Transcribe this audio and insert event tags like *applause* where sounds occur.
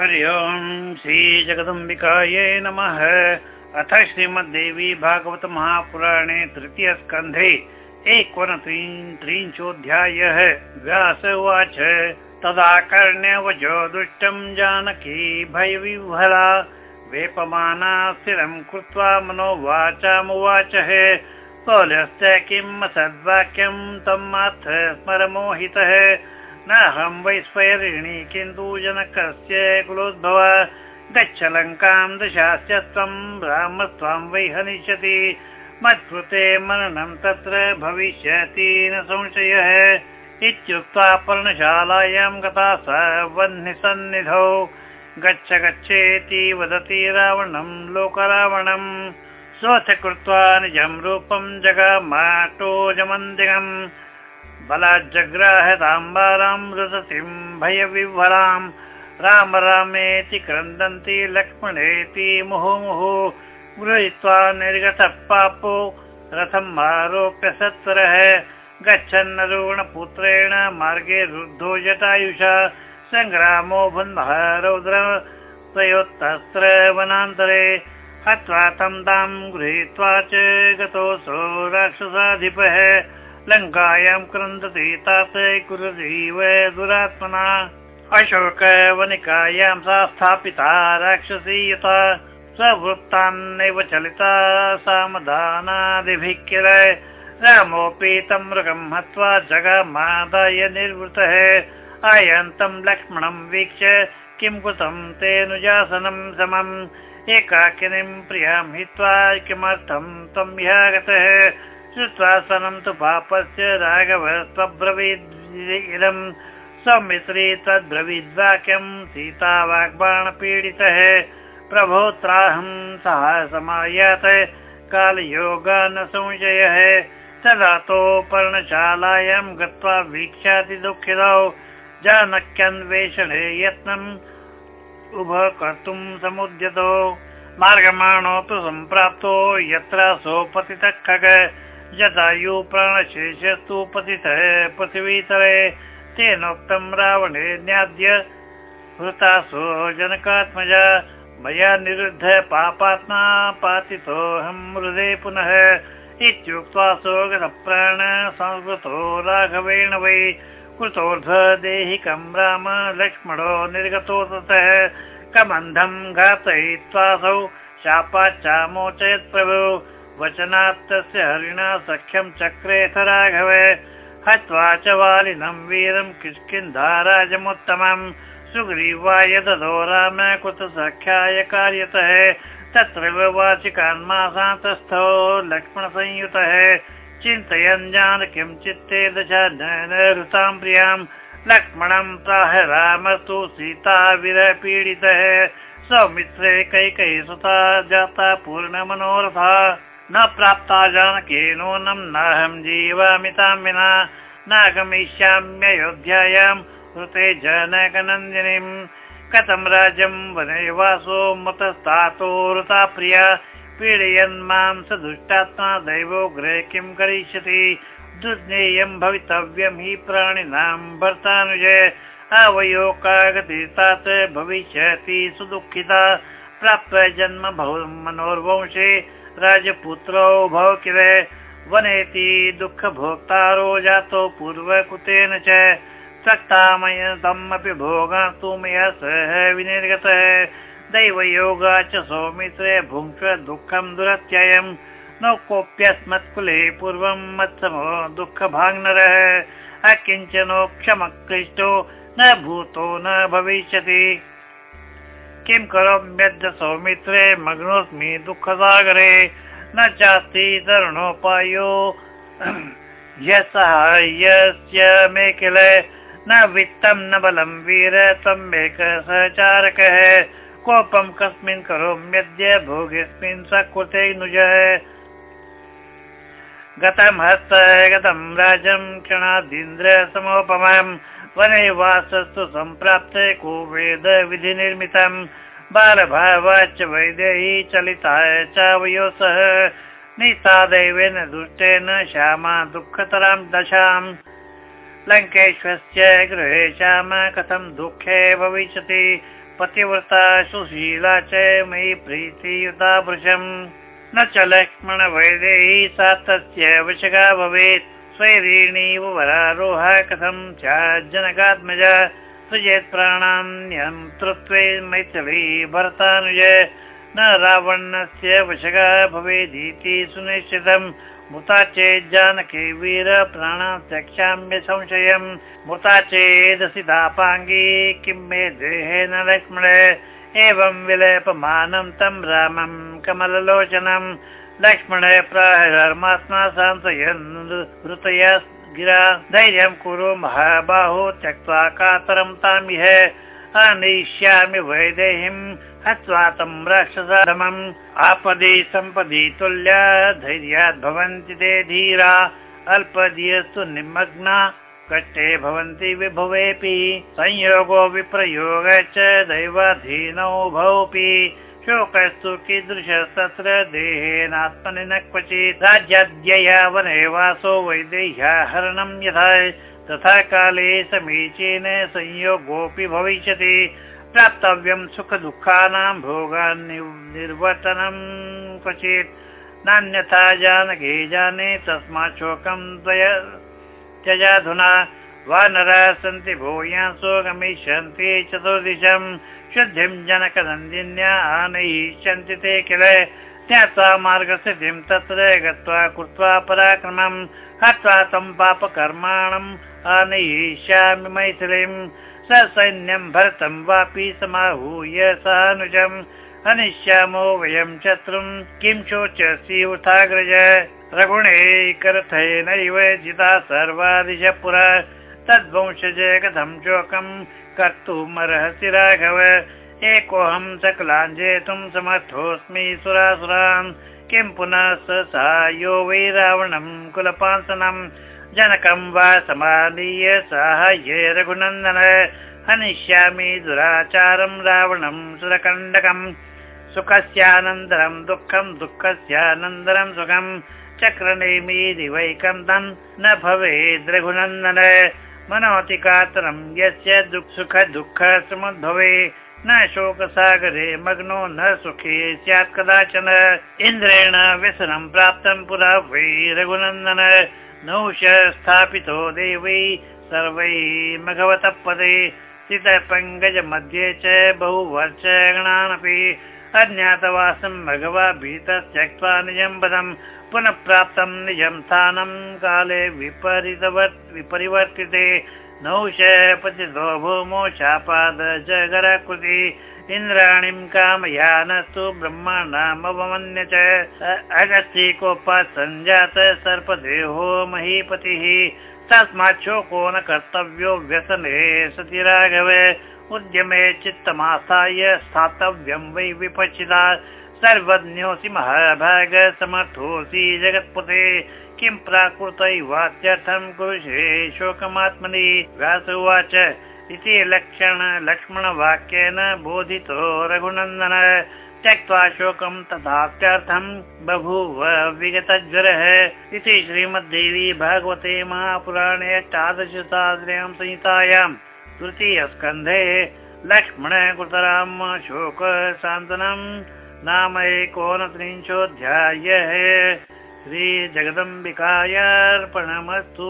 हरि ओम् श्रीजगदम्बिकायै नमः। अथ श्रीमद्देवी भागवत महापुराणे तृतीयस्कन्धे एकोनत्रिंशोऽध्यायः। व्यास उवाच तदा कर्ण्यवजो दुष्टम् जानकी भयविह्वला। वेपमाना स्थिरम् कृत्वा मनोवाचामुवाचः। कौलस्य किम् असद्वाक्यम् तम् अथ स्मरमोहितः नाहं वैस्वयरिणी किन्तु जनकस्य कुलोद्भव। गच्छ लङ्कां दशास्य त्वं रामस्त्वां वै हनिष्यति मत्कृते मननं तत्र भविष्यति न संशयः। इत्युक्त्वा पर्णशालायां गता स वह्निसन्निधौ गच्छ गच्छेति वदति रावणं लोकरावणम् सोऽथ कृत्वा निजं रूपं जगामाटोजमन्दिरम् बलाज्जग्राहताम्बारां रुदतीं भयविह्वलाम् राम रामेति क्रन्दन्ति लक्ष्मणेति मुहुमुहु। गृहीत्वा निर्गतः पापो। रथम् आरोप्य सत्वरः गच्छन्नरुणपुत्रेण मार्गे रुद्धो जटायुषा। सङ्ग्रामो बन्धः रौद्र तयोत्तस्त्र वनान्तरे। हत्वा तं तां गृहीत्वा च गतोऽसौ राक्षसाधिपः लङ्कायां क्रन्दति तात कुरुजीव दुरात्मना। अशोकवनिकायां सा स्थापिता राक्षसी यथा। स्ववृत्तान्नैव चलिता सामदानादिभिः किल रामोऽपि तं मृगं हत्वा जगमादाय निर्वृतः। आयन्तं लक्ष्मणं वीक्ष्य किं कृतं तेऽनुजासनं समम्। एकाकिनीं प्रियां हित्वा किमर्थं त्वं ह्यागतः श्रुत्वासनं तु पापस्य राघव त्वब्रवीद् सौमित्री तद्ब्रवीद्वाक्यं सीता वाग्बाणपीडितः प्रभोत्राहं सः समायात कालयोग न संशयः तदातो पर्णशालायां गत्वा वीक्षाति दुःखितौ जानक्यन्वेषणे यत्नम् उभ कर्तुं समुद्यतो मार्गमाणो तु सम्प्राप्तो यत्र सोपतितः खग जटायु प्राणशेषस्तु पतितः पृथिवीतरे, तेनोक्तं रावणे ज्ञाद्य हृतासो जनकात्मजा, मया निरुद्ध पापात्मा पातितोऽहं हृदे पुनः। इत्युक्त्वा सोगतप्राण संस्कृतो राघवेण वै कृतोर्ध देहिकं राम लक्ष्मणो निर्गतो ततः। कमन्धं घातयित्वासौ शापाच्चामोचयत् प्रभु। वचनात् तस्य हरिणा सख्यं चक्रेथ राघव हत्वा च वालिनं वीरं किष्किन्धाराजमुत्तमम् सुग्रीवाय ददो राम सख्याय कार्यतः तत्रैव वाचिकान् मासान्तस्थो लक्ष्मणसंयुतः। चिन्तयन् जानकीं चित्ते दशां प्रियां। लक्ष्मणं प्राह रामस्तु सीता विरपीडितः सौमित्रे कैकैः सुता जाता पूर्णमनोरथा न प्राप्ता जानकेनूनं नाहं जीवामि तां विना नागमिष्याम्ययोध्यायां ऋते जनकनन्दिनीम्। कथं राज्यं मतस्तातो ऋता प्रिया? पीडयन् मां स दुष्टात्मा दैवोग्रे किं करिष्यति? दुर्ज्ञेयं भवितव्यं हि प्राणिनां भर्तानुजय आवयो कागति तात भविष्यति सुदुःखिता प्राप्त जन्म मनोर्वंशे राजपुत्रो भव किल वनेति दुःखभोक्तारो जातो पूर्वकृतेन च। सक्तामयतमपि भोगा तु मया सह विनिर्गतः। दैवयोगा च सौमित्रे भुङ्क्ष्व दुःखं दुरत्ययम् न कोऽप्यस्मत्कुले पूर्वं मत्समो दुःखभाग्नरः अकिञ्चनोक्षमक्लिष्टो न भूतो न भविष्यति। किं करोम्यद्य सौमित्रे मग्नोऽस्मि दुःखसागरे। न चास्ति तरुणोपायो। *clears throat* यस्य मे किल न वित्तं न बलं वीर त्वम् एक सहचारकः। कोपं कस्मिन् करोम्यद्य भोगेऽस्मिन् सकृते नुज। गतं हस्त, गतं राजं क्षणादीन्द्र समोपमम्। वने वासस्तु सम्प्राप्ते को वेद विधिनिर्मितम् बालभावाच वैदेही चलिताय चावयो सह। नीता दैवेन दुष्टेन श्यामा दुःखतरां दशाम्। लङ्केश्वस्य गृहे श्याम कथं दुःखे भविष्यति? पतिव्रता सुशीला च मयि प्रीतियुता भृशम् न च लक्ष्मण वैदेही सा तस्य वशगा भवेत् स्वैरीणीव वरारोह कथं च जनकात्मज सृजेत् प्राणान्यन्तृत्वे मैथिली भरतानुज। न रावणस्य वशगा भवेदिति सुनिश्चितम्। मृता चेत् जानकी वीर प्राणान् त्यक्ष्याम्य संशयम्। मृता चेदसि दापाङ्गी किं मे देहेन लक्ष्मण। एवं विलेपमानं तं रामं कमललोचनं लक्ष्मण प्राहर्मात्मा सान्त्वयन् ऋतया गिरा धैर्यं कुरु महाबाहो त्यक्त्वा कातरं तामिह अनिष्यामि वैदेहीम् हत्वा तं राक्षसाधमम् आपदि सम्पदि तुल्या धैर्यात् भवन्ति ते धीरा। अल्पधियस्तु निमग्ना कष्टे भवन्ति विभुवेऽपि। संयोगो विप्रयोग च दैवाधीनौ भवपि शोकस्तु कीदृश तत्र देहेनात्मनि न क्वचित् राज्याद्यया वनवासो वैदेह्या हरणं यथा तथा काले समीचीन संयोगोऽपि भविष्यति। प्राप्तव्यं सुखदुःखानां भोगान् निर्वर्तनं क्वचित्। नान्यथा जानकी जाने तस्मात् शोकं द्वय त्यजाधुना वानराः सन्ति भूयांसो गमिष्यन्ति चतुर्दिशं। शुद्धिं जनकनन्दिन्या आनयिष्यन्ति ते किल? त्यक्त्वा मार्गस्थितिं तत्र गत्वा कृत्वा पराक्रमं। हत्वा तं पापकर्माणम् आनयिष्यामि मैथिलीम् सैन्यं भरतं वापि समाहूय सानुजम्। अनिश्यामो वयं शत्रुं। किं शोचसि उथाग्रज रघुणे करथेनैव जिता सर्वादिश पुरा तद्वंशज कथं शोकं कर्तुमर्हसि राघव। एकोऽहं सकलान् जेतुं समर्थोऽस्मि सुरासुरान्। किं पुनः स साहाय्यो वै रावणं कुलपासनम्। जनकं वा समानीय साहाय्ये रघुनन्दन। हनिष्यामि दुराचारं रावणं सुरकण्डकम्। सुखस्यानन्तरं दुःखं दुःखस्यानन्तरं सुखं चक्रनेमि दिवैकं तं न भवेद् रघुनन्दन मनोति कातरं यस्य सुख दुःख समुद्भवे न शोकसागरे मग्नो न सुखे स्यात् कदाचन। इन्द्रेण व्यसनं प्राप्तं पुरा वै रघुनन्दन। नौश स्थापितो देवै सर्वै मघवतः पदे स्थितपङ्कज मध्ये च बहुवर्ष गणानपि अज्ञातवासं भगवा भीतः त्यक्त्वा निजं पदम् पुनः प्राप्तं निजं स्थानं काले विपरीतवत् विपरिवर्तिते नौश पतितो भूमो शापाद जगराकृति इन्द्राणीं कामयानस्तु ब्रह्माणामवमन्य च। कोपात् सञ्जात सर्पदेहो महीपतिः। तस्मात् शोको न कर्तव्यो व्यसने सति राघव उद्यमे चित्तमासाय स्थातव्यं वै विपचिता सर्वज्ञोऽसि महाभाग समर्थोऽसि जगत्पते। किं प्राकृतैवात्यर्थं कुरुषे शोकमात्मनि? व्यास उवाच इति लक्षण लक्ष्मणवाक्येन बोधितो रघुनन्दन। त्यक्त्वा शोकं तथात्यर्थं बभूव विगतज्वरः इति श्रीमद्देवी भागवते महापुराणे अष्टादशसाश्रयं संहितायां तृतीयस्कन्धे लक्ष्मणकृतराम शोक शान्तनं नाम एकोनत्रिंशोऽध्यायः श्रीजगदम्बिकायार्पणमस्तु